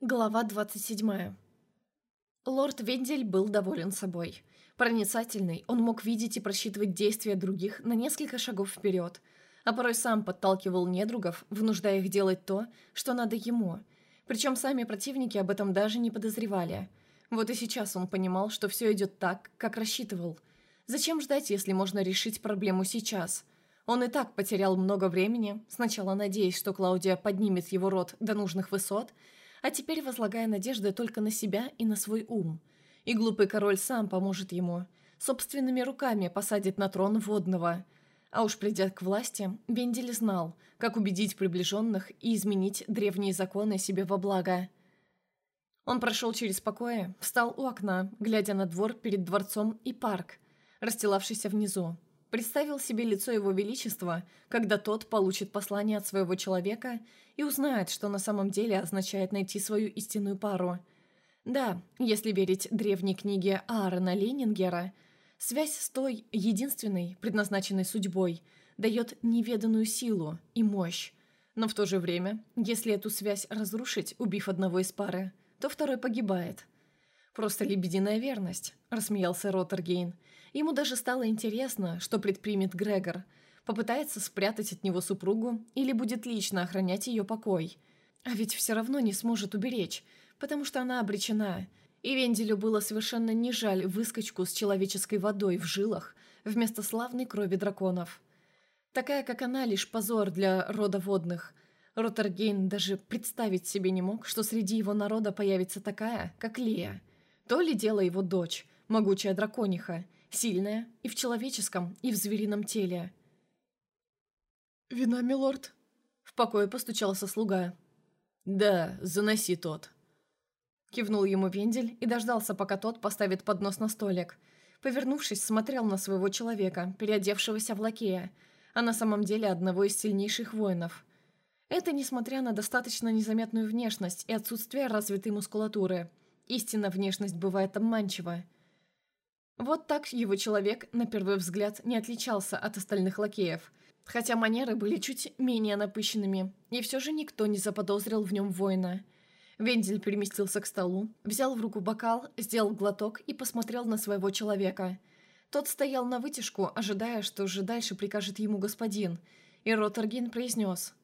Глава 27. Лорд Вендель был доволен собой. Проницательный, он мог видеть и просчитывать действия других на несколько шагов вперед, а порой сам подталкивал недругов, вынуждая их делать то, что надо ему. Причем сами противники об этом даже не подозревали. Вот и сейчас он понимал, что все идет так, как рассчитывал. Зачем ждать, если можно решить проблему сейчас? Он и так потерял много времени, сначала надеясь, что Клаудия поднимет его род до нужных высот – а теперь возлагая надежды только на себя и на свой ум. И глупый король сам поможет ему, собственными руками посадит на трон водного. А уж придя к власти, Бендель знал, как убедить приближенных и изменить древние законы себе во благо. Он прошел через покои, встал у окна, глядя на двор перед дворцом и парк, расстилавшийся внизу. Представил себе лицо его величества, когда тот получит послание от своего человека и узнает, что на самом деле означает найти свою истинную пару. Да, если верить древней книге Аарона Ленингера, связь с той, единственной, предназначенной судьбой, дает неведанную силу и мощь. Но в то же время, если эту связь разрушить, убив одного из пары, то второй погибает. «Просто лебединая верность», – рассмеялся Роттергейн – Ему даже стало интересно, что предпримет Грегор. Попытается спрятать от него супругу или будет лично охранять ее покой. А ведь все равно не сможет уберечь, потому что она обречена. И Венделю было совершенно не жаль выскочку с человеческой водой в жилах вместо славной крови драконов. Такая, как она, лишь позор для рода водных. Роттергейн даже представить себе не мог, что среди его народа появится такая, как Лея. То ли дело его дочь, могучая дракониха – Сильная и в человеческом, и в зверином теле. «Вина, милорд?» В покое постучался слуга. «Да, заноси тот». Кивнул ему Вендель и дождался, пока тот поставит поднос на столик. Повернувшись, смотрел на своего человека, переодевшегося в лакея, а на самом деле одного из сильнейших воинов. Это несмотря на достаточно незаметную внешность и отсутствие развитой мускулатуры. Истинно внешность бывает обманчива. Вот так его человек, на первый взгляд, не отличался от остальных лакеев, хотя манеры были чуть менее напыщенными, и все же никто не заподозрил в нем воина. Вендель переместился к столу, взял в руку бокал, сделал глоток и посмотрел на своего человека. Тот стоял на вытяжку, ожидая, что же дальше прикажет ему господин, и Роттергин произнес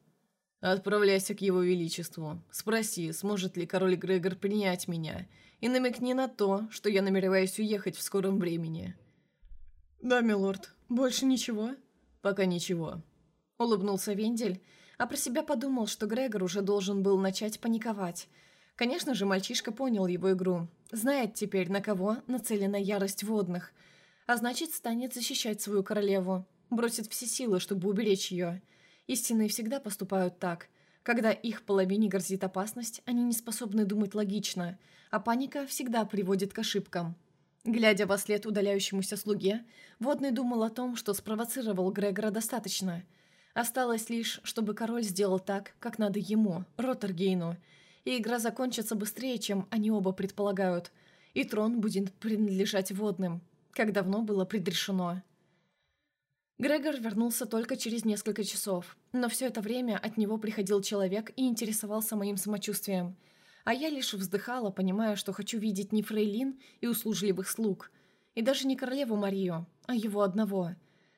«Отправляйся к его величеству. Спроси, сможет ли король Грегор принять меня, и намекни на то, что я намереваюсь уехать в скором времени». «Да, милорд. Больше ничего?» «Пока ничего», — улыбнулся Вендель, а про себя подумал, что Грегор уже должен был начать паниковать. Конечно же, мальчишка понял его игру, знает теперь, на кого нацелена ярость водных, а значит, станет защищать свою королеву, бросит все силы, чтобы уберечь ее. Истинные всегда поступают так. Когда их половине грозит опасность, они не способны думать логично, а паника всегда приводит к ошибкам. Глядя во след удаляющемуся слуге, Водный думал о том, что спровоцировал Грегора достаточно. Осталось лишь, чтобы король сделал так, как надо ему, Роттергейну, и игра закончится быстрее, чем они оба предполагают, и трон будет принадлежать Водным, как давно было предрешено. Грегор вернулся только через несколько часов, но все это время от него приходил человек и интересовался моим самочувствием. А я лишь вздыхала, понимая, что хочу видеть не фрейлин и услужливых слуг, и даже не королеву Марию, а его одного.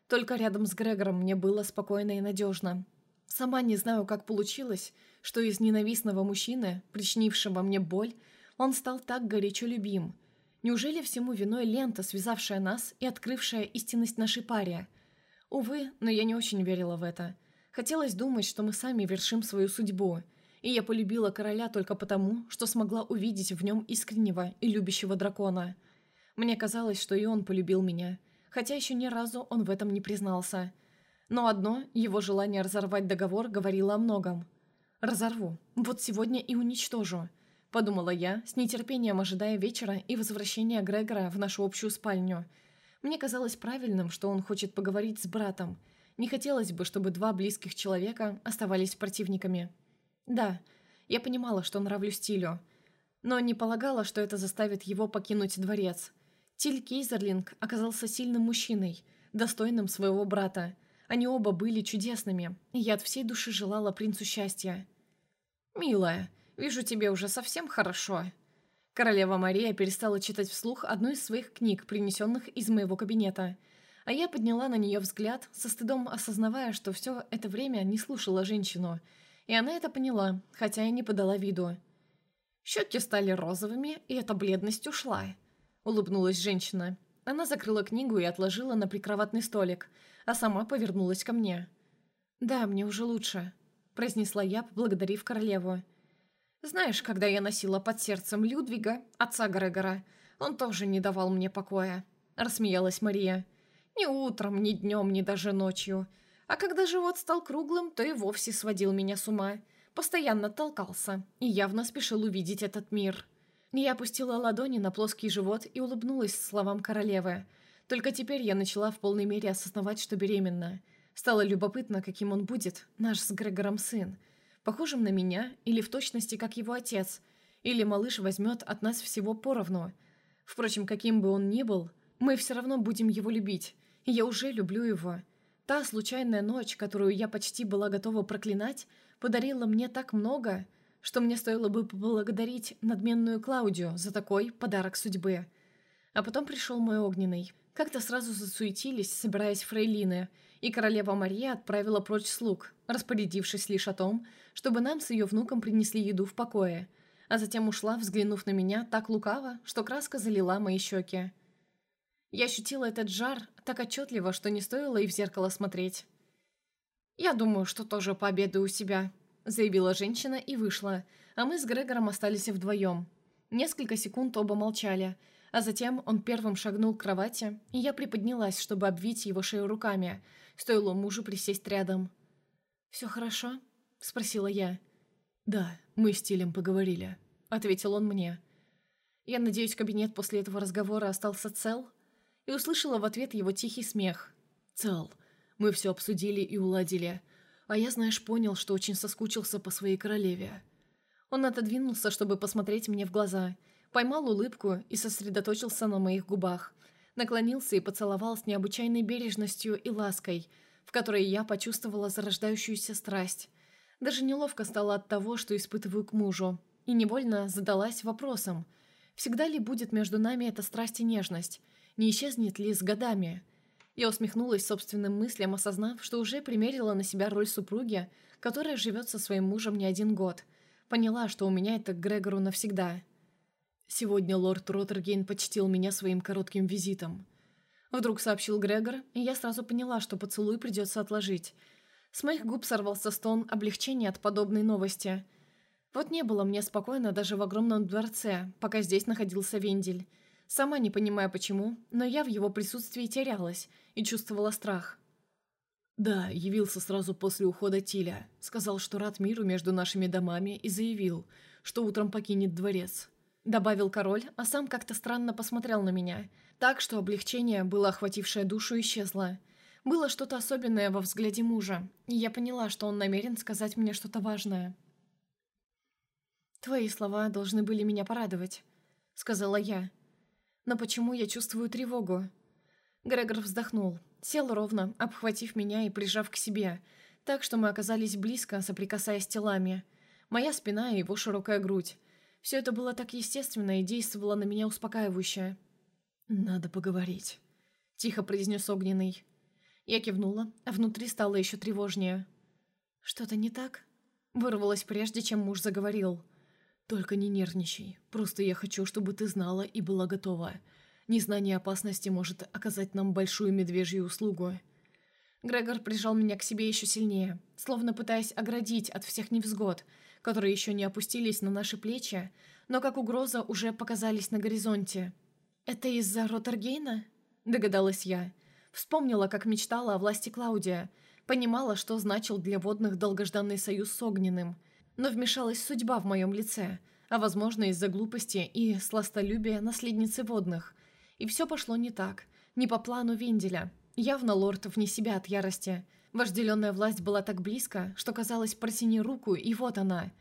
Только рядом с Грегором мне было спокойно и надежно. Сама не знаю, как получилось, что из ненавистного мужчины, причинившего мне боль, он стал так горячо любим. Неужели всему виной лента, связавшая нас и открывшая истинность нашей паре – Увы, но я не очень верила в это. Хотелось думать, что мы сами вершим свою судьбу. И я полюбила короля только потому, что смогла увидеть в нем искреннего и любящего дракона. Мне казалось, что и он полюбил меня, хотя еще ни разу он в этом не признался. Но одно, его желание разорвать договор, говорило о многом. «Разорву. Вот сегодня и уничтожу», — подумала я, с нетерпением ожидая вечера и возвращения Грегора в нашу общую спальню — мне казалось правильным, что он хочет поговорить с братом. Не хотелось бы, чтобы два близких человека оставались противниками. Да, я понимала, что нравлюсь Тилю, но не полагала, что это заставит его покинуть дворец. Тиль Кейзерлинг оказался сильным мужчиной, достойным своего брата. Они оба были чудесными, и я от всей души желала принцу счастья. «Милая, Вижу, тебе уже совсем хорошо». Королева Мария перестала читать вслух одну из своих книг, принесенных из моего кабинета. А я подняла на нее взгляд, со стыдом осознавая, что все это время не слушала женщину. И она это поняла, хотя и не подала виду. Щеки стали розовыми, и эта бледность ушла. Улыбнулась женщина. Она закрыла книгу и отложила на прикроватный столик, а сама повернулась ко мне. «Да, мне уже лучше», – произнесла я, поблагодарив королеву. Знаешь, когда я носила под сердцем Людвига, отца Грегора, он тоже не давал мне покоя», — рассмеялась Мария. «Ни утром, ни днем, ни даже ночью. А когда живот стал круглым, то и вовсе сводил меня с ума. Постоянно толкался и явно спешил увидеть этот мир». Я опустила ладони на плоский живот и улыбнулась словам королевы. Только теперь я начала в полной мере осознавать, что беременна. Стало любопытно, каким он будет, наш с Грегором сын похожим на меня или в точности как его отец, или малыш возьмет от нас всего поровну. Впрочем, каким бы он ни был, мы все равно будем его любить, и я уже люблю его. Та случайная ночь, которую я почти была готова проклинать, подарила мне так много, что мне стоило бы поблагодарить надменную Клаудию за такой подарок судьбы. А потом пришел мой огненный. Как-то сразу засуетились, собираясь фрейлины, и королева Мария отправила прочь слуг, распорядившись лишь о том, чтобы нам с ее внуком принесли еду в покое, а затем ушла, взглянув на меня так лукаво, что краска залила мои щеки. Я ощутила этот жар так отчетливо, что не стоило и в зеркало смотреть. «Я думаю, что тоже пообедаю у себя», — заявила женщина и вышла, а мы с Грегором остались вдвоем. Несколько секунд оба молчали, а затем он первым шагнул к кровати, и я приподнялась, чтобы обвить его шею руками, стоило мужу присесть рядом. «Все хорошо?» — спросила я. «Да, мы с Тилем поговорили», — ответил он мне. Я надеюсь, кабинет после этого разговора остался цел? И услышала в ответ его тихий смех. «Цел. Мы все обсудили и уладили. А я, знаешь, понял, что очень соскучился по своей королеве». Он отодвинулся, чтобы посмотреть мне в глаза, поймал улыбку и сосредоточился на моих губах. Наклонился и поцеловал с необычайной бережностью и лаской, в которой я почувствовала зарождающуюся страсть. Даже неловко стало от того, что испытываю к мужу, и невольно задалась вопросом, всегда ли будет между нами эта страсть и нежность, не исчезнет ли с годами. Я усмехнулась собственным мыслям, осознав, что уже примерила на себя роль супруги, которая живет со своим мужем не один год. Поняла, что у меня это к Грегору навсегда. Сегодня лорд Роттергейн почтил меня своим коротким визитом. Вдруг сообщил Грегор, и я сразу поняла, что поцелуй придется отложить – с моих губ сорвался стон облегчения от подобной новости. Вот не было мне спокойно даже в огромном дворце, пока здесь находился Вендель. Сама не понимая почему, но я в его присутствии терялась и чувствовала страх. «Да, явился сразу после ухода Тиля. Сказал, что рад миру между нашими домами и заявил, что утром покинет дворец». Добавил король, а сам как-то странно посмотрел на меня. Так, что облегчение, было охватившее душу, исчезло. Было что-то особенное во взгляде мужа, и я поняла, что он намерен сказать мне что-то важное. «Твои слова должны были меня порадовать», — сказала я. «Но почему я чувствую тревогу?» Грегор вздохнул, сел ровно, обхватив меня и прижав к себе, так что мы оказались близко, соприкасаясь телами. Моя спина и его широкая грудь. Все это было так естественно и действовало на меня успокаивающе. «Надо поговорить», — тихо произнес Огненный. Я кивнула, а внутри стало еще тревожнее. «Что-то не так?» Вырвалось прежде, чем муж заговорил. «Только не нервничай. Просто я хочу, чтобы ты знала и была готова. Незнание опасности может оказать нам большую медвежью услугу». Грегор прижал меня к себе еще сильнее, словно пытаясь оградить от всех невзгод, которые еще не опустились на наши плечи, но как угроза уже показались на горизонте. «Это из-за Роттергейна?» – догадалась я. Вспомнила, как мечтала о власти Клаудия. Понимала, что значил для водных долгожданный союз с Огненным. Но вмешалась судьба в моем лице, а, возможно, из-за глупости и сластолюбия наследницы водных. И все пошло не так. Не по плану Венделя. Явно лорд вне себя от ярости. Вожделенная власть была так близко, что казалось, протяни руку, и вот она.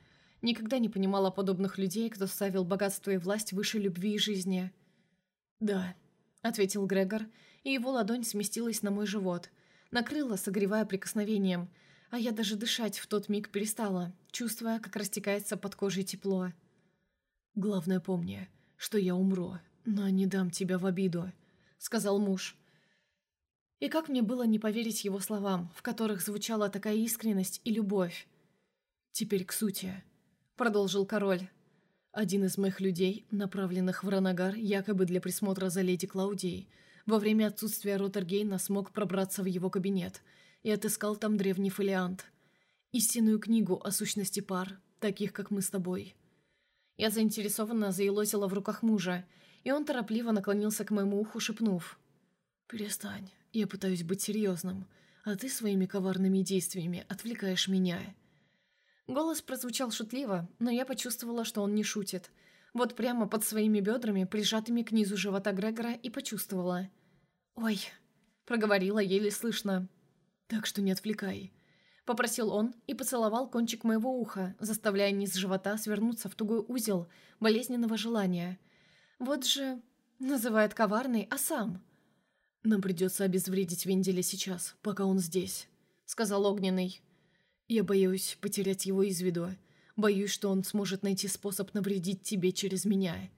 Никогда не понимала подобных людей, кто ставил богатство и власть выше любви и жизни. «Да», — ответил Грегор, и его ладонь сместилась на мой живот. Накрыла, согревая прикосновением. а я даже дышать в тот миг перестала, чувствуя, как растекается под кожей тепло. «Главное помни, что я умру, но не дам тебя в обиду», — сказал муж. И как мне было не поверить его словам, в которых звучала такая искренность и любовь? «Теперь к сути», — продолжил король. Один из моих людей, направленных в Ранагар, якобы для присмотра за леди Клаудией, во время отсутствия Ротергейна смог пробраться в его кабинет и отыскал там древний фолиант. Истинную книгу о сущности пар, таких, как мы с тобой. Я заинтересованно заелозила в руках мужа, и он торопливо наклонился к моему уху, шепнув. «Перестань, я пытаюсь быть серьезным, а ты своими коварными действиями отвлекаешь меня». Голос прозвучал шутливо, но я почувствовала, что он не шутит. Вот прямо под своими бедрами, прижатыми к низу живота Грегора, и почувствовала. «Ой», — проговорила еле слышно. «Так что не отвлекай», — попросил он и поцеловал кончик моего уха, заставляя низ живота свернуться в тугой узел болезненного желания. Вот же... называет коварный, а сам... «Нам придется обезвредить Венделя сейчас, пока он здесь», — сказал Огненный. Я боюсь потерять его из виду. Боюсь, что он сможет найти способ навредить тебе через меня.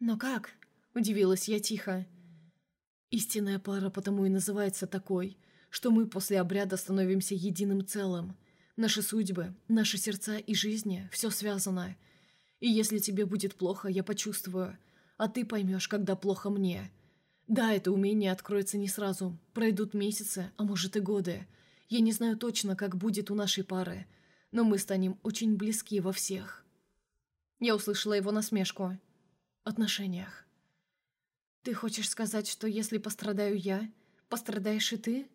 Но как? Удивилась я тихо. Истинная пара потому и называется такой, что мы после обряда становимся единым целым. Наши судьбы, наши сердца и жизни – все связано. И если тебе будет плохо, я почувствую, а ты поймешь, когда плохо мне. Да, это умение откроется не сразу, пройдут месяцы, а может и годы – я не знаю точно, как будет у нашей пары, но мы станем очень близки во всех. Я услышала его насмешку. Отношениях. «Ты хочешь сказать, что если пострадаю я, пострадаешь и ты?»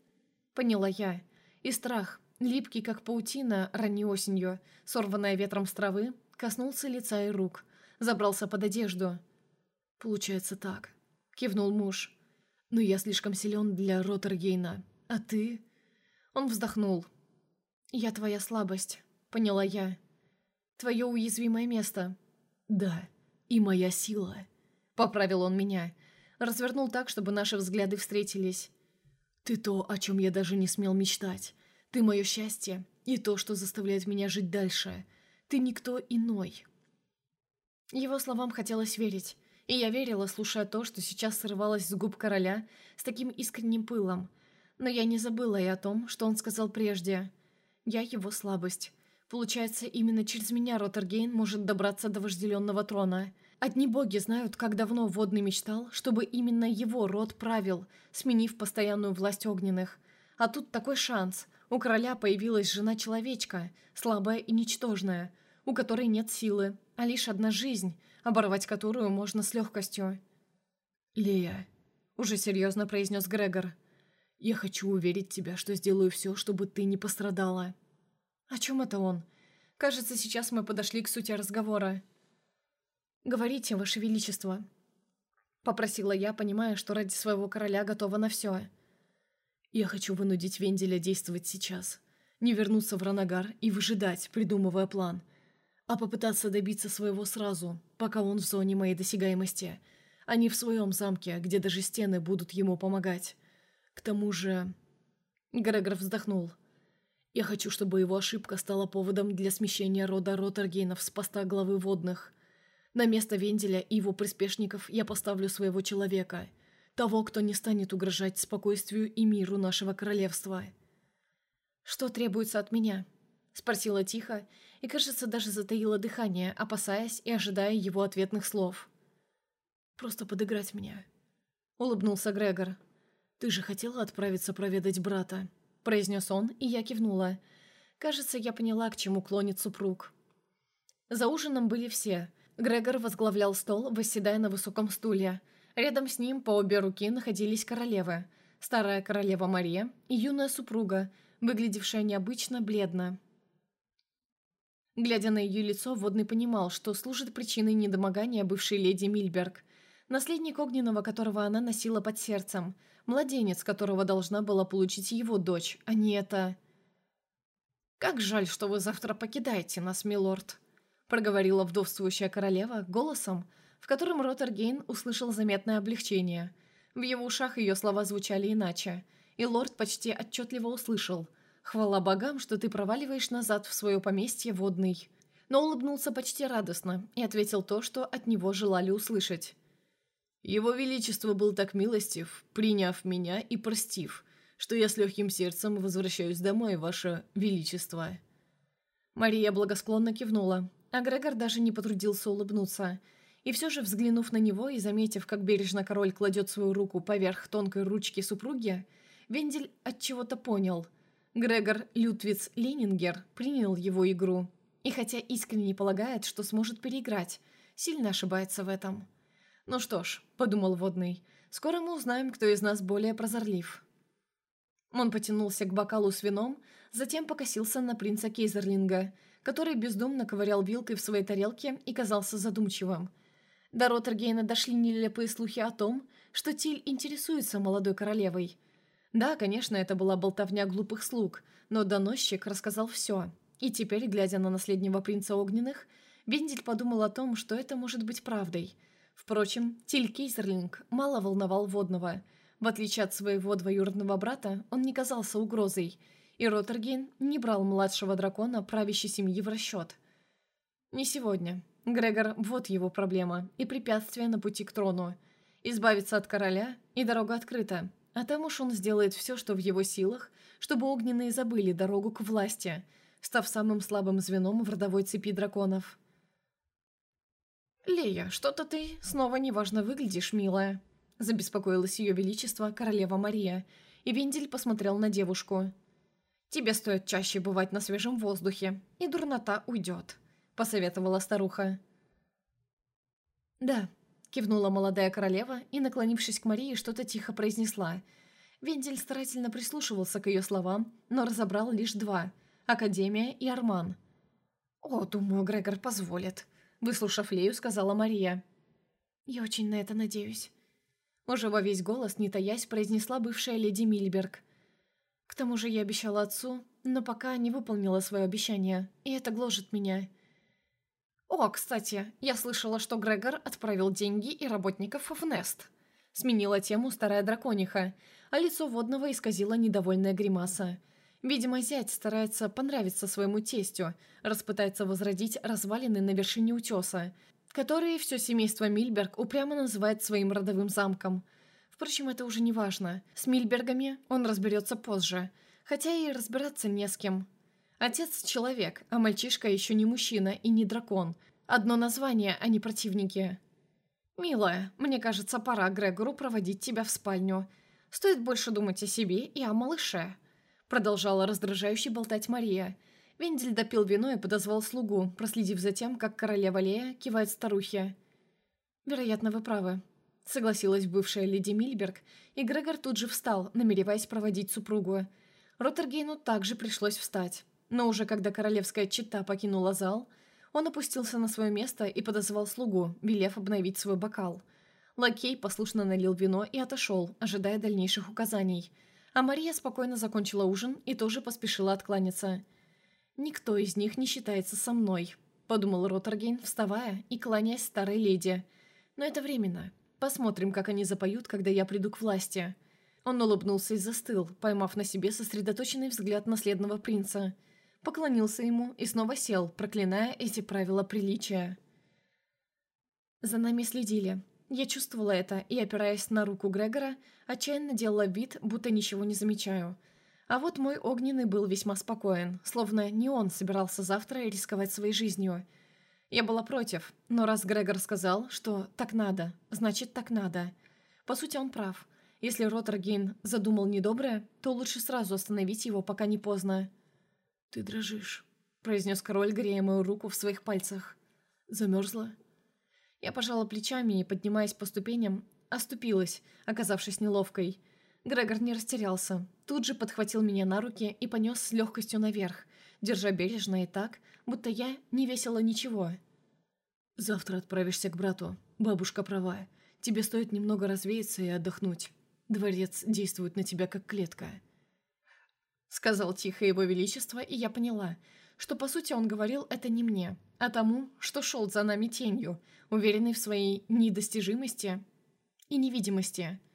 Поняла я. И страх, липкий как паутина ранней осенью, сорванная ветром с травы, коснулся лица и рук, забрался под одежду. «Получается так», — кивнул муж. «Но я слишком силен для Роттергейна, а ты...» Он вздохнул. «Я твоя слабость», — поняла я. «Твое уязвимое место». «Да, и моя сила», — поправил он меня. Развернул так, чтобы наши взгляды встретились. «Ты то, о чем я даже не смел мечтать. Ты мое счастье и то, что заставляет меня жить дальше. Ты никто иной». Его словам хотелось верить, и я верила, слушая то, что сейчас срывалось с губ короля с таким искренним пылом. Но я не забыла и о том, что он сказал прежде. Я его слабость. Получается, именно через меня Роттергейн может добраться до вожделенного трона. Одни боги знают, как давно Водный мечтал, чтобы именно его род правил, сменив постоянную власть огненных. А тут такой шанс. У короля появилась жена-человечка, слабая и ничтожная, у которой нет силы, а лишь одна жизнь, оборвать которую можно с легкостью. «Лея», — уже серьезно произнес Грегор, — я хочу уверить тебя, что сделаю все, чтобы ты не пострадала». «О чем это он? Кажется, сейчас мы подошли к сути разговора». «Говорите, Ваше Величество», — попросила я, понимая, что ради своего короля готова на все. «Я хочу вынудить Венделя действовать сейчас, не вернуться в Ранагар и выжидать, придумывая план, а попытаться добиться своего сразу, пока он в зоне моей досягаемости, а не в своем замке, где даже стены будут ему помогать». К тому же... Грегор вздохнул. Я хочу, чтобы его ошибка стала поводом для смещения рода Роттергейнов с поста главы водных. На место Венделя и его приспешников я поставлю своего человека, того, кто не станет угрожать спокойствию и миру нашего королевства. «Что требуется от меня?» – спросила тихо и, кажется, даже затаила дыхание, опасаясь и ожидая его ответных слов. «Просто подыграть меня», – улыбнулся Грегор. «Ты же хотела отправиться проведать брата?» – произнес он, и я кивнула. Кажется, я поняла, к чему клонит супруг. За ужином были все. Грегор возглавлял стол, восседая на высоком стуле. Рядом с ним по обе руки находились королевы. Старая королева Мария и юная супруга, выглядевшая необычно бледно. Глядя на ее лицо, Водный понимал, что служит причиной недомогания бывшей леди Мильберг. Наследник огненного, которого она носила под сердцем – Младенец, которого должна была получить его дочь, а не это... «Как жаль, что вы завтра покидаете нас, милорд», — проговорила вдовствующая королева голосом, в котором Роттергейн услышал заметное облегчение. В его ушах ее слова звучали иначе, и лорд почти отчетливо услышал, Хвала богам, что ты проваливаешь назад в свое поместье водный. Но улыбнулся почти радостно и ответил то, что от него желали услышать. Его Величество был так милостив, приняв меня и простив, что я с легким сердцем возвращаюсь домой, Ваше Величество». Мария благосклонно кивнула, а Грегор даже не потрудился улыбнуться. И все же, взглянув на него и заметив, как бережно король кладет свою руку поверх тонкой ручки супруги, Вендель от чего то понял. Грегор Лютвиц Ленингер принял его игру. И хотя искренне полагает, что сможет переиграть, сильно ошибается в этом. «Ну что ж», — подумал Водный, — «скоро мы узнаем, кто из нас более прозорлив». Он потянулся к бокалу с вином, затем покосился на принца Кейзерлинга, который бездумно ковырял вилкой в своей тарелке и казался задумчивым. До Роттергейна дошли нелепые слухи о том, что Тиль интересуется молодой королевой. Да, конечно, это была болтовня глупых слуг, но доносчик рассказал все. И теперь, глядя на наследнего принца Огненных, Вендель подумал о том, что это может быть правдой. Впрочем, Тиль Кейзерлинг мало волновал Водного – в отличие от своего двоюродного брата, он не казался угрозой, и Роттергейн не брал младшего дракона правящей семьи в расчет. Не сегодня. Грегор – вот его проблема и препятствие на пути к трону. Избавиться от короля, и дорога открыта. А там уж он сделает все, что в его силах, чтобы огненные забыли дорогу к власти, став самым слабым звеном в родовой цепи драконов. «Лея, что-то ты снова неважно выглядишь, милая», Забеспокоилась ее величество, королева Мария, и Вендель посмотрел на девушку. «Тебе стоит чаще бывать на свежем воздухе, и дурнота уйдет», — посоветовала старуха. «Да», — кивнула молодая королева и, наклонившись к Марии, что-то тихо произнесла. Вендель старательно прислушивался к ее словам, но разобрал лишь два — Академия и Арман. «О, думаю, Грегор позволит», — выслушав Лею, сказала Мария. «Я очень на это надеюсь», уже во весь голос, не таясь, произнесла бывшая леди Мильберг. К тому же я обещала отцу, но пока не выполнила свое обещание, и это гложет меня. «О, кстати, я слышала, что Грегор отправил деньги и работников в Нест». Сменила тему старая дракониха, а лицо водного исказила недовольная гримаса. Видимо, зять старается понравиться своему тестю, распытается возродить развалины на вершине утеса, которые все семейство Мильберг упрямо называет своим родовым замком. Впрочем, это уже не важно. С Мильбергами он разберется позже, хотя и разбираться не с кем. Отец – человек, а мальчишка еще не мужчина и не дракон. Одно название, а не противники. «Милая, мне кажется, пора Грегору проводить тебя в спальню. Стоит больше думать о себе и о малыше», – продолжала раздражающе болтать Мария – Вендель допил вино и подозвал слугу, проследив за тем, как королева Лея кивает старухе. «Вероятно, вы правы», — согласилась бывшая леди Мильберг, и Грегор тут же встал, намереваясь проводить супругу. Роттергейну также пришлось встать. Но уже когда королевская чита покинула зал, он опустился на свое место и подозвал слугу, велев обновить свой бокал. Лакей послушно налил вино и отошел, ожидая дальнейших указаний. А Мария спокойно закончила ужин и тоже поспешила откланяться — «Никто из них не считается со мной», — подумал Роттергейн, вставая и кланяясь старой леди. «Но это временно. Посмотрим, как они запоют, когда я приду к власти». Он улыбнулся и застыл, поймав на себе сосредоточенный взгляд наследного принца. Поклонился ему и снова сел, проклиная эти правила приличия. За нами следили. Я чувствовала это и, опираясь на руку Грегора, отчаянно делала вид, будто ничего не замечаю — а вот мой огненный был весьма спокоен, словно не он собирался завтра рисковать своей жизнью. Я была против, но раз Грегор сказал, что так надо, значит так надо. По сути, он прав. Если Роттергейн задумал недоброе, то лучше сразу остановить его, пока не поздно. «Ты дрожишь», — произнес король, грея мою руку в своих пальцах. «Замерзла?» Я пожала плечами и, поднимаясь по ступеням, оступилась, оказавшись неловкой — Грегор не растерялся. Тут же подхватил меня на руки и понес с легкостью наверх, держа бережно и так, будто я не весила ничего. «Завтра отправишься к брату. Бабушка права. Тебе стоит немного развеяться и отдохнуть. Дворец действует на тебя как клетка». Сказал тихо его величество, и я поняла, что по сути он говорил это не мне, а тому, что шел за нами тенью, уверенный в своей недостижимости и невидимости –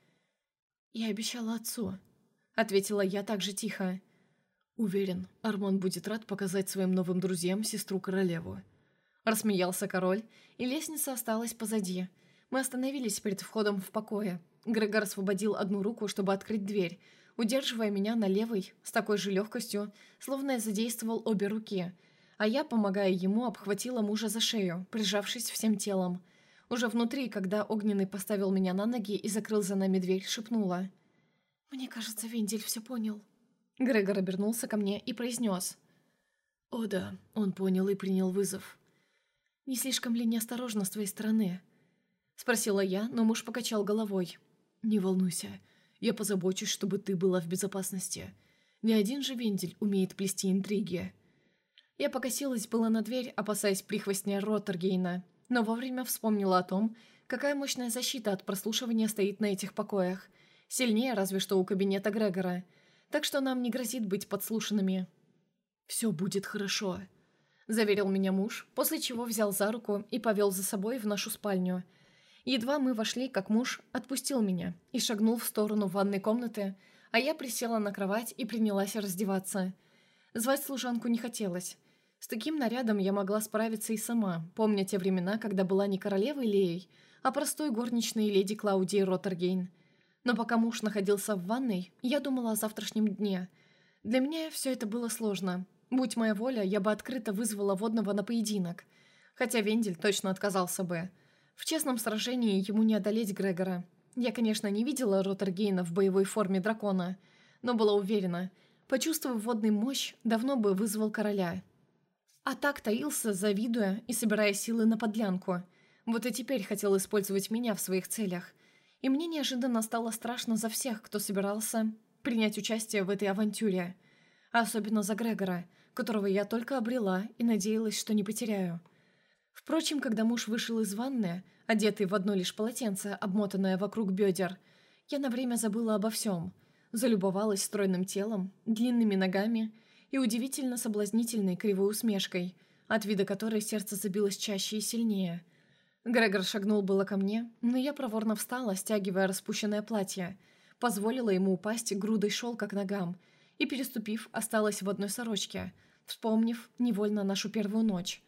«Я обещала отцу», — ответила я так же тихо. «Уверен, Армон будет рад показать своим новым друзьям сестру-королеву». Рассмеялся король, и лестница осталась позади. Мы остановились перед входом в покое. Грегор освободил одну руку, чтобы открыть дверь, удерживая меня на левой с такой же легкостью, словно я задействовал обе руки, а я, помогая ему, обхватила мужа за шею, прижавшись всем телом. Уже внутри, когда Огненный поставил меня на ноги и закрыл за нами дверь, шепнула. «Мне кажется, Вендель все понял». Грегор обернулся ко мне и произнес. «О да, он понял и принял вызов». «Не слишком ли неосторожно с твоей стороны?» Спросила я, но муж покачал головой. «Не волнуйся, я позабочусь, чтобы ты была в безопасности. Ни один же Вендель умеет плести интриги». Я покосилась было на дверь, опасаясь прихвостня Роттергейна, но вовремя вспомнила о том, какая мощная защита от прослушивания стоит на этих покоях. Сильнее разве что у кабинета Грегора – так что нам не грозит быть подслушанными. «Все будет хорошо», — заверил меня муж, после чего взял за руку и повел за собой в нашу спальню. Едва мы вошли, как муж отпустил меня и шагнул в сторону ванной комнаты, а я присела на кровать и принялась раздеваться. Звать служанку не хотелось. С таким нарядом я могла справиться и сама, помня те времена, когда была не королевой Леей, а простой горничной леди Клаудией Роттергейн — но пока муж находился в ванной, я думала о завтрашнем дне. Для меня все это было сложно. Будь моя воля, я бы открыто вызвала водного на поединок. Хотя Вендель точно отказался бы. В честном сражении ему не одолеть Грегора. Я, конечно, не видела Роттергейна в боевой форме дракона, но была уверена, почувствовав водную мощь, давно бы вызвал короля. А так таился, завидуя и собирая силы на подлянку. Вот и теперь хотел использовать меня в своих целях – и мне неожиданно стало страшно за всех, кто собирался принять участие в этой авантюре. Особенно за Грегора, которого я только обрела и надеялась, что не потеряю. Впрочем, когда муж вышел из ванны, одетый в одно лишь полотенце, обмотанное вокруг бедер, я на время забыла обо всем. Залюбовалась стройным телом, длинными ногами и удивительно соблазнительной кривой усмешкой, от вида которой сердце забилось чаще и сильнее – Грегор шагнул было ко мне, но я проворно встала, стягивая распущенное платье, позволила ему упасть грудой шелка к ногам и, переступив, осталась в одной сорочке, вспомнив невольно нашу первую ночь.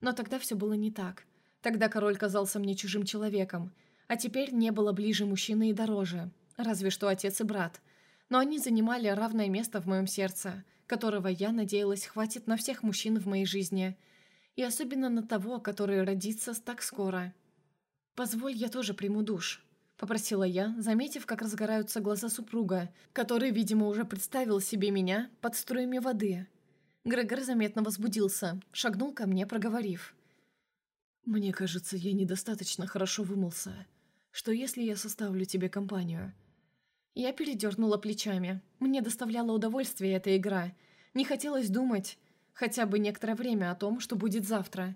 Но тогда все было не так. Тогда король казался мне чужим человеком, а теперь не было ближе мужчины и дороже, разве что отец и брат. Но они занимали равное место в моем сердце, которого я надеялась хватит на всех мужчин в моей жизни – и особенно на того, который родится так скоро. «Позволь, я тоже приму душ», — попросила я, заметив, как разгораются глаза супруга, который, видимо, уже представил себе меня под струями воды. Грегор заметно возбудился, шагнул ко мне, проговорив. «Мне кажется, я недостаточно хорошо вымылся. Что если я составлю тебе компанию?» Я передернула плечами. Мне доставляла удовольствие эта игра. Не хотелось думать, хотя бы некоторое время о том, что будет завтра.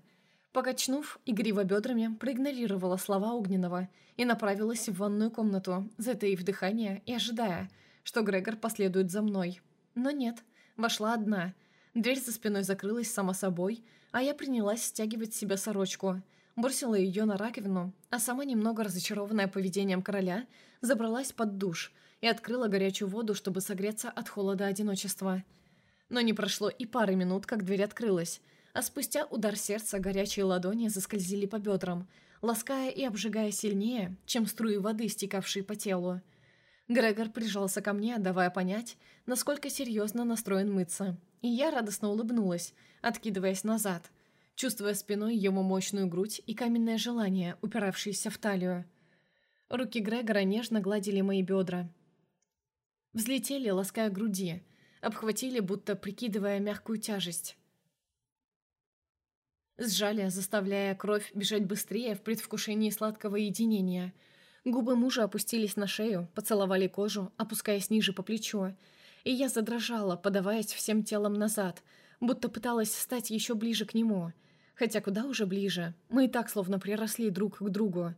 Покачнув, игриво бедрами, проигнорировала слова Огненного и направилась в ванную комнату, затаив дыхание и ожидая, что Грегор последует за мной. Но нет, вошла одна. Дверь за спиной закрылась сама собой, а я принялась стягивать с себя сорочку. Бросила ее на раковину, а сама, немного разочарованная поведением короля, забралась под душ и открыла горячую воду, чтобы согреться от холода одиночества. Но не прошло и пары минут, как дверь открылась, а спустя удар сердца горячие ладони заскользили по бедрам, лаская и обжигая сильнее, чем струи воды, стекавшие по телу. Грегор прижался ко мне, давая понять, насколько серьезно настроен мыться, и я радостно улыбнулась, откидываясь назад, чувствуя спиной его мощную грудь и каменное желание, упиравшееся в талию. Руки Грегора нежно гладили мои бедра. Взлетели, лаская груди, обхватили, будто прикидывая мягкую тяжесть. Сжали, заставляя кровь бежать быстрее в предвкушении сладкого единения. Губы мужа опустились на шею, поцеловали кожу, опускаясь ниже по плечу. И я задрожала, подаваясь всем телом назад, будто пыталась стать еще ближе к нему. Хотя куда уже ближе, мы и так словно приросли друг к другу.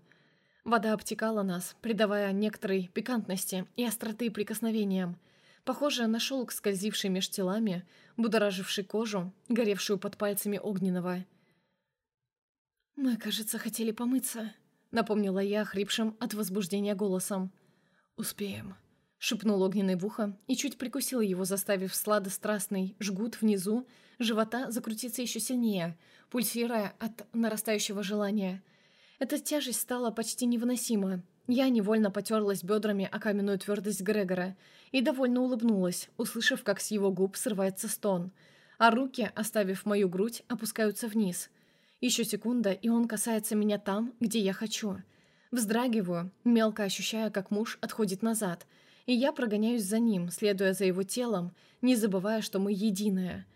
Вода обтекала нас, придавая некоторой пикантности и остроты прикосновениям, похожая на шелк, скользивший меж телами, будораживший кожу, горевшую под пальцами огненного. «Мы, кажется, хотели помыться», — напомнила я хрипшим от возбуждения голосом. «Успеем», — шепнул огненный в ухо и чуть прикусил его, заставив сладострастный жгут внизу живота закрутиться еще сильнее, пульсируя от нарастающего желания. Эта тяжесть стала почти невыносима. Я невольно потерлась бедрами о каменную твердость Грегора и довольно улыбнулась, услышав, как с его губ срывается стон, а руки, оставив мою грудь, опускаются вниз. Еще секунда, и он касается меня там, где я хочу. Вздрагиваю, мелко ощущая, как муж отходит назад, и я прогоняюсь за ним, следуя за его телом, не забывая, что мы единое.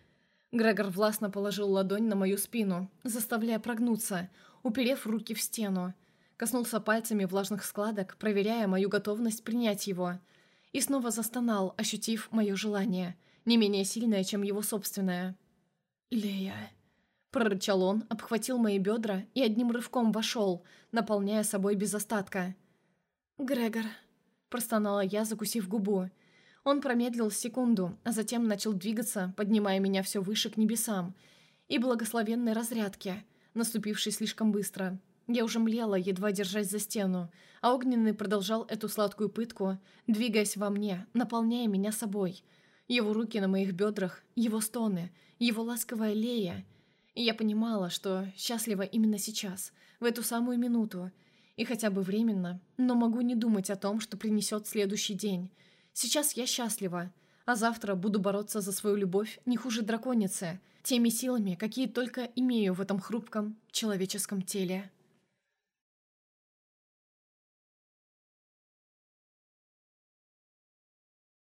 Грегор властно положил ладонь на мою спину, заставляя прогнуться, уперев руки в стену. Коснулся пальцами влажных складок, проверяя мою готовность принять его. И снова застонал, ощутив мое желание, не менее сильное, чем его собственное. «Лея...» Прорычал он, обхватил мои бедра и одним рывком вошел, наполняя собой без остатка. «Грегор...» Простонала я, закусив губу. Он промедлил секунду, а затем начал двигаться, поднимая меня все выше к небесам. И благословенной разрядке, наступившей слишком быстро. Я уже млела, едва держась за стену, а Огненный продолжал эту сладкую пытку, двигаясь во мне, наполняя меня собой. Его руки на моих бедрах, его стоны, его ласковая лея. И я понимала, что счастлива именно сейчас, в эту самую минуту, и хотя бы временно, но могу не думать о том, что принесет следующий день. Сейчас я счастлива, а завтра буду бороться за свою любовь не хуже драконицы, теми силами, какие только имею в этом хрупком человеческом теле.